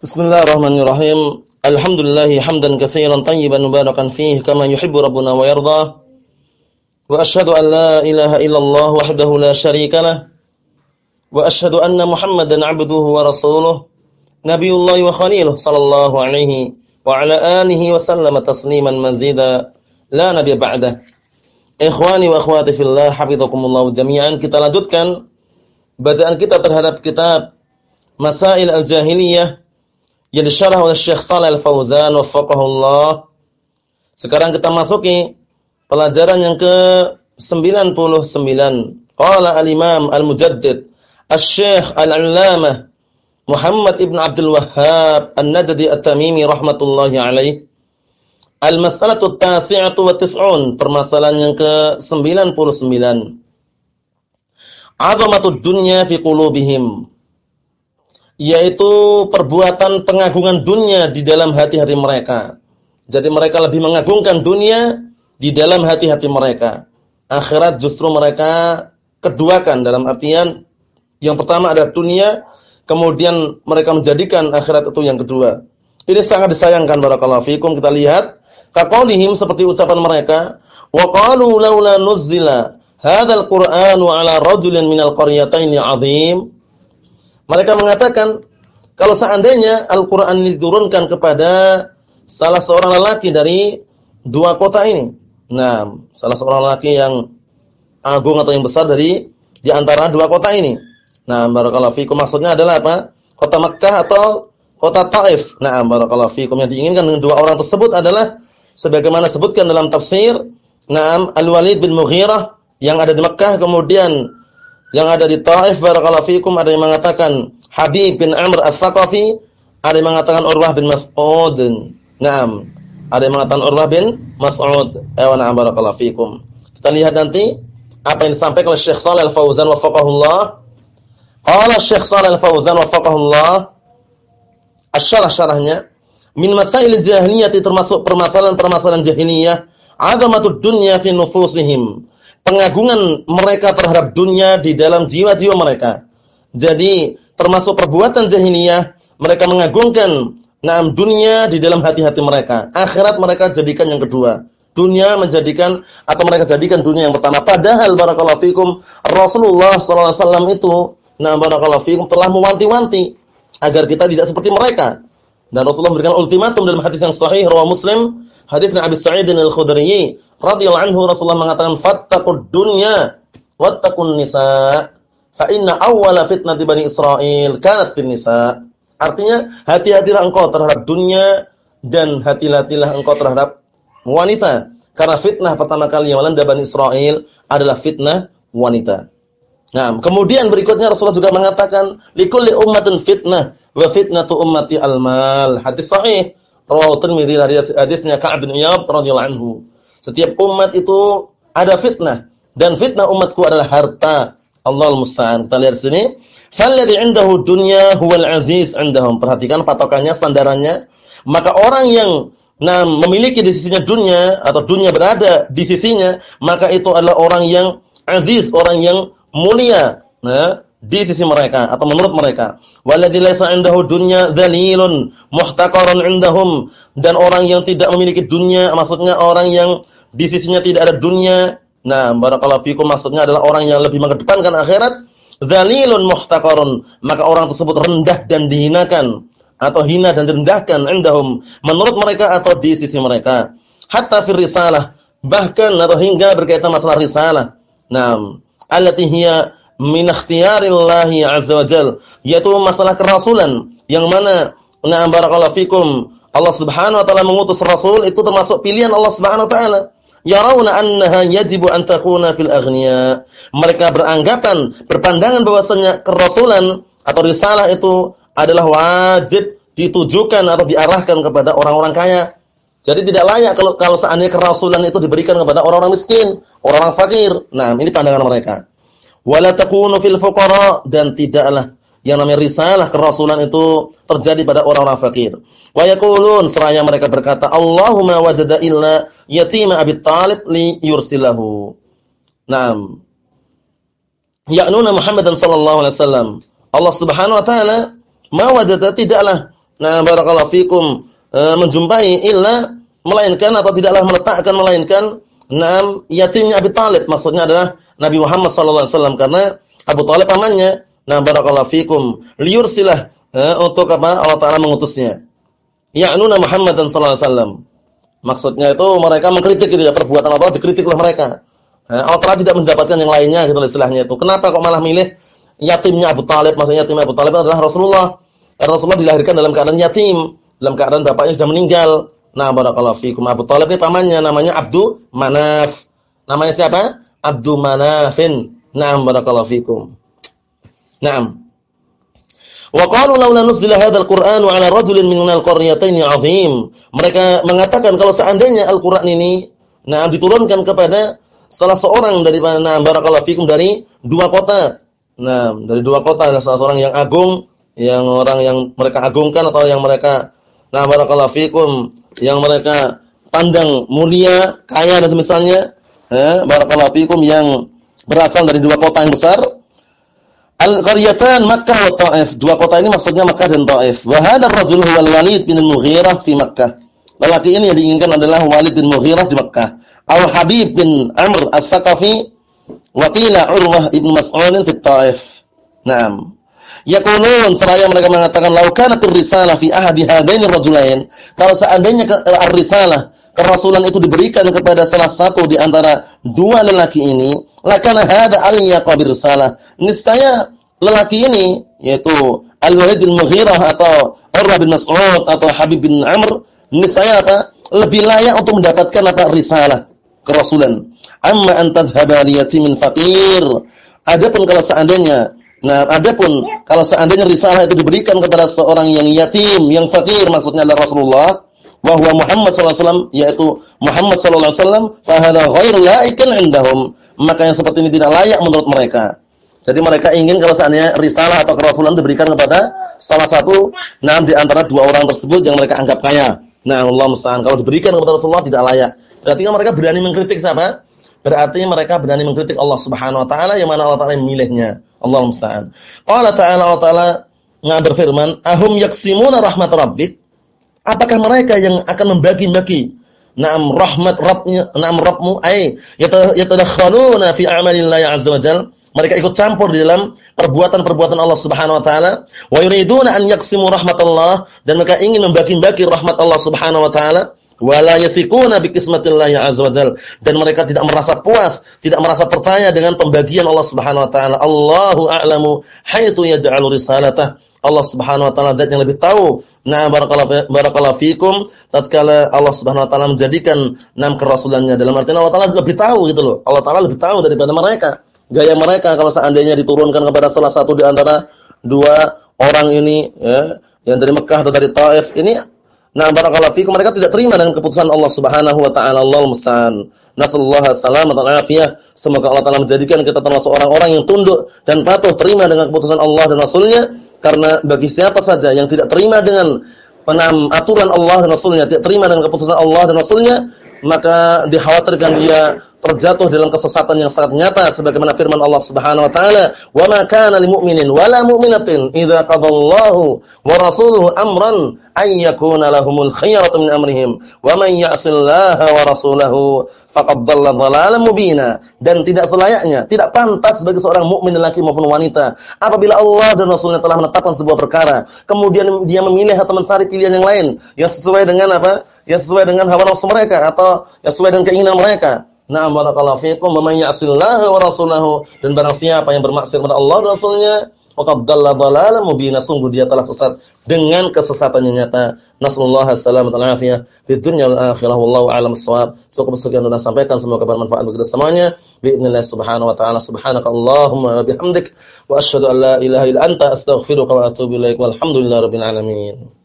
Bismillahirrahmanirrahim. Alhamdulillah hamdan katsiran tayyiban mubarakan fihi kama yuhibbu rabbuna wa yarda. Wa asyhadu an la ilaha illallah wahdahu la syarika lah. Wa asyhadu anna Muhammadan 'abduhu wa rasuluh. Nabiyullah wa khaliluh sallallahu alaihi wa ala alihi wa sallama tasliman mazida. La nabiyya ba'dah. Ikhwani wa akhwati fillah, hafizakumullah jami'an. Kita lanjutkan bacaan kita terhadap kitab Masail al-Jahiliyah yang disyarah oleh Syekh Shalal Al-Fauzan waffaqahullah. Sekarang kita masuki pelajaran yang ke-99. Qala al-Imam Al-Mujaddid Asy-Syekh Al-Allamah Muhammad Ibn Abdul Wahhab An-Najdi At-Tamimi rahmatullahi alaih. Al-mas'alatu at-tasi'atu wa tis'un, permasalahan yang ke-99. Azamatud dunya fi qulubihim yaitu perbuatan pengagungan dunia di dalam hati-hati mereka. Jadi mereka lebih mengagungkan dunia di dalam hati-hati mereka. Akhirat justru mereka keduakan dalam artian yang pertama adalah dunia, kemudian mereka menjadikan akhirat itu yang kedua. Ini sangat disayangkan barakallahu fikum. Kita lihat kaqaulihim seperti ucapan mereka, wa qalu laula nuzzila hadzal qur'anu ala rajulin minal qaryataini 'adzim mereka mengatakan kalau seandainya Al-Qur'an diturunkan kepada salah seorang lelaki dari dua kota ini. Nah, salah seorang lelaki yang agung atau yang besar dari di antara dua kota ini. Nah, barakallahu fikum maksudnya adalah apa? Kota Makkah atau kota Taif. Nah, barakallahu fikum yang diinginkan dengan dua orang tersebut adalah sebagaimana sebutkan dalam tafsir, Naam Al-Walid bin Mughirah yang ada di Makkah kemudian yang ada di Taif barakallahu fikum ada yang mengatakan Habib bin Amr As-Saqafi, ada yang mengatakan Urwah bin Mas'ud. Naam. Ada yang mengatakan Urwah bin Mas'ud. Wa na'am barakallahu fikum. Kita lihat nanti apa yang disampaikan oleh Syekh Shalal Al-Fauzan wafaqahullah. Qala Syekh Shalal Al-Fauzan wafaqahullah Asyarah-syarahnya min masail jahiliyah termasuk permasalahan-permasalahan jahiliyah azamatud dunya fi nufusihim pengagungan mereka terhadap dunia di dalam jiwa-jiwa mereka. Jadi termasuk perbuatan jahiliyah mereka mengagungkan naam dunia di dalam hati-hati mereka. Akhirat mereka jadikan yang kedua. Dunia menjadikan atau mereka jadikan dunia yang pertama. Padahal barakallahu fikum Rasulullah wasallam itu nah barakallahu fikum telah mewanti-wanti agar kita tidak seperti mereka. Dan Rasulullah memberikan ultimatum dalam hadis yang sahih riwayat Muslim, hadis Nabi Sa'id al-Khudri radhiyallahu anhu Rasulullah mengatakan fattaqud dunya wattaqun nisa fa inna awwala fitnati bani Israil kanat bin nisa artinya hati-hatilah engkau terhadap dunia dan hati-hatilah engkau terhadap wanita karena fitnah pertama kali yang melanda Bani Israel adalah fitnah wanita. Nah, kemudian berikutnya Rasulullah juga mengatakan likulli ummatin fitnah wa fitnatu ummati al-mal. Hadis sahih rawahu Tirmidzi dari hadisnya Ka'ab bin Iyad radhiyallahu anhu. Setiap umat itu ada fitnah dan fitnah umatku adalah harta. Allah musta'an. Kita lihat sini. Falladhi 'indahu dunya huwal aziz 'indahum. Perhatikan patokannya, sandarannya. Maka orang yang nah memiliki di sisinya dunia atau dunia berada di sisinya, maka itu adalah orang yang aziz, orang yang mulia. Nah, di sisi mereka atau menurut mereka. Walladzi laysa 'indahu dunya dzalilun muhtaqarun 'indahum dan orang yang tidak memiliki dunia maksudnya orang yang di sisinya tidak ada dunia. Nah, barakallahu fikum maksudnya adalah orang yang lebih mengedepankan akhirat, dzalilun muhtaqarun, maka orang tersebut rendah dan dihinakan atau hina dan direndahkan indahum menurut mereka atau di sisi mereka. Hatta fir risalah, bahkan atau hingga berkaitan masalah risalah. Nah, allati hiya min ikhtiyarillahi azza wajal, yaitu masalah kerasulan yang mana nah barakallahu fikum Allah Subhanahu wa taala mengutus rasul itu termasuk pilihan Allah Subhanahu wa taala yarawna annaha yajibu an takuna fil aghniya. Mereka beranggapan, berpandangan bahwasanya kerasulan atau risalah itu adalah wajib ditujukan atau diarahkan kepada orang-orang kaya. Jadi tidak layak kalau kalau seandainya kerasulan itu diberikan kepada orang-orang miskin, orang-orang fakir. Nah, ini pandangan mereka. Wala takunu fil fuqara dan tidaklah yang namanya risalah kerasulan itu terjadi pada orang-orang fakir. Wa yaqulun seraya mereka berkata, Allahumma wajada illa yatima Abi Talib li yursilahu. Naam. Ya'nuna Muhammadan sallallahu alaihi wasallam. Allah Subhanahu wa taala ma wajada tidaklah nah barakallahu fikum e, menjumpai illa melainkan atau tidaklah meletakkan melainkan enam yatimnya Abi Talib maksudnya adalah Nabi Muhammad wasallam karena Abu Talib pamannya nah barakallahu fikum liyursilah e, untuk apa Allah taala mengutusnya ya'nuna Muhammadan sallallahu alaihi wasallam maksudnya itu mereka mengkritik itu ya perbuatan Allah dikritik oleh mereka Nah, Allah Ta'ala tidak mendapatkan yang lainnya gitu istilahnya itu. Kenapa kok malah milih yatimnya Abu Talib? Maksudnya yatimnya Abu Talib adalah Rasulullah. Rasulullah dilahirkan dalam keadaan yatim, dalam keadaan bapaknya sudah meninggal. Nah, barakallahu fikum. Abu Talib ini pamannya namanya Abdu Manaf. Namanya siapa? Abdu Manafin. Naam barakallahu fikum. Naam. Wa qalu laula nuzila hadzal Qur'an 'ala rajulin minal qaryatayn 'azim. Mereka mengatakan kalau seandainya Al-Qur'an ini nah diturunkan kepada salah seorang dari mana barakallahu fikum dari dua kota. Nah, dari dua kota adalah salah seorang yang agung, yang orang yang mereka agungkan atau yang mereka nah barakallahu fikum yang mereka pandang mulia, kaya dan semisalnya, barakallahu fikum yang berasal dari dua kota yang besar. Al-qaryatan Makkah wa Taif. Dua kota ini maksudnya Makkah dan Taif. Wa hadzal rajul huwal Walid bin Mughirah fi Makkah. Lelaki ini yang diinginkan adalah Walid bin Mughirah di Makkah. Al Habib bin Amr As-Saqafi wa qila Urwah ibn Mas'ud fi Taif. Naam. Yaqulun seraya mereka mengatakan law kanatur risalah fi ahadi hadaini rajulain. Kalau seandainya eh, ar-risalah kerasulan itu diberikan kepada salah satu di antara dua lelaki ini, lakana hada aliyaqa risalah. Niscaya lelaki ini yaitu Al-Walid bin Mughirah atau Urwah bin Mas'ud atau Habib bin Amr niscaya apa? lebih layak untuk mendapatkan apa risalah kerasulan. Amma an tadhhaba li yatimin faqir. Adapun kalau seandainya Nah, adapun kalau seandainya risalah itu diberikan kepada seorang yang yatim, yang fakir maksudnya adalah Rasulullah, bahwa Muhammad wasallam yaitu Muhammad sallallahu alaihi wasallam fa hadza ghairu laikan indahum. Maka yang seperti ini tidak layak menurut mereka. Jadi mereka ingin kalau seandainya risalah atau kerasulan diberikan kepada salah satu nah di antara dua orang tersebut yang mereka anggap kaya. Nah, Allah musta'an kalau diberikan kepada Rasulullah tidak layak. Berarti mereka berani mengkritik siapa? Berarti mereka berani mengkritik Allah Subhanahu wa taala yang mana Allah taala yang memilihnya. Allah musta'an. Qala ta'ala Allah taala berfirman, "Ahum yaksimuna rahmat rabbik?" Apakah mereka yang akan membagi-bagi Naam rahmat Rabbnya, naam Rabbmu ay yatadakhaluna fi a'malillahi azza wajal. Mereka ikut campur di dalam perbuatan-perbuatan Allah Subhanahu wa taala. Wa yuriduna an yaksimu rahmatullah dan mereka ingin membagi-bagi rahmat Allah Subhanahu wa taala wala yasikuna bi qismatillahi azza wajal dan mereka tidak merasa puas, tidak merasa percaya dengan pembagian Allah Subhanahu wa taala. Allahu a'lamu haitsu yaj'alu risalatah. Allah Subhanahu wa taala zat yang lebih tahu. Nah, barakallahu barakallahu fikum tatkala Allah Subhanahu wa taala menjadikan nam kerasulannya dalam artian Allah taala lebih tahu gitu loh. Allah taala lebih tahu daripada mereka. Gaya mereka kalau seandainya diturunkan kepada salah satu di antara dua orang ini ya, yang dari Mekah atau dari Taif ini Nah, barakallahu fikum mereka tidak terima dengan keputusan Allah Subhanahu wa taala. Allah musta'an. Nasallahu salamatan wa afiyah. Semoga Allah taala menjadikan kita termasuk orang-orang yang tunduk dan patuh terima dengan keputusan Allah dan Rasulnya karena bagi siapa saja yang tidak terima dengan penam aturan Allah dan Rasulnya, tidak terima dengan keputusan Allah dan Rasulnya, maka dikhawatirkan dia terjatuh dalam kesesatan yang sangat nyata sebagaimana firman Allah Subhanahu wa taala, "Wa ma kana lil mu'minin wa la mu'minatin idza qadallahu wa rasuluhu amran ay yakuna lahumul khiyaratu min amrihim wa man ya'sillaha wa rasulahu faqad dhalla dhalalan mubina." Dan tidak selayaknya, tidak pantas bagi seorang mukmin laki maupun wanita apabila Allah dan Rasulnya telah menetapkan sebuah perkara, kemudian dia memilih atau mencari pilihan yang lain yang sesuai dengan apa? Yang sesuai dengan hawa nafsu mereka atau yang sesuai dengan keinginan mereka Na'am barakallahu fiikum wa wa rasulahu dan barang siapa yang bermaksiat kepada Allah dan Rasulnya faqad dhalla dhalalan mubina sungguh dia telah sesat dengan kesesatan yang nyata. Nasallahu alaihi wa afiyah di dunya wal akhirah wallahu a'lam bissawab. Cukup sekian sudah sampaikan semoga bermanfaat bagi kita semuanya. Biidznillah subhanahu wa ta'ala subhanakallahumma wa bihamdik wa asyhadu an la ilaha illa anta astaghfiruka wa atubu ilaik. Walhamdulillahirabbil alamin.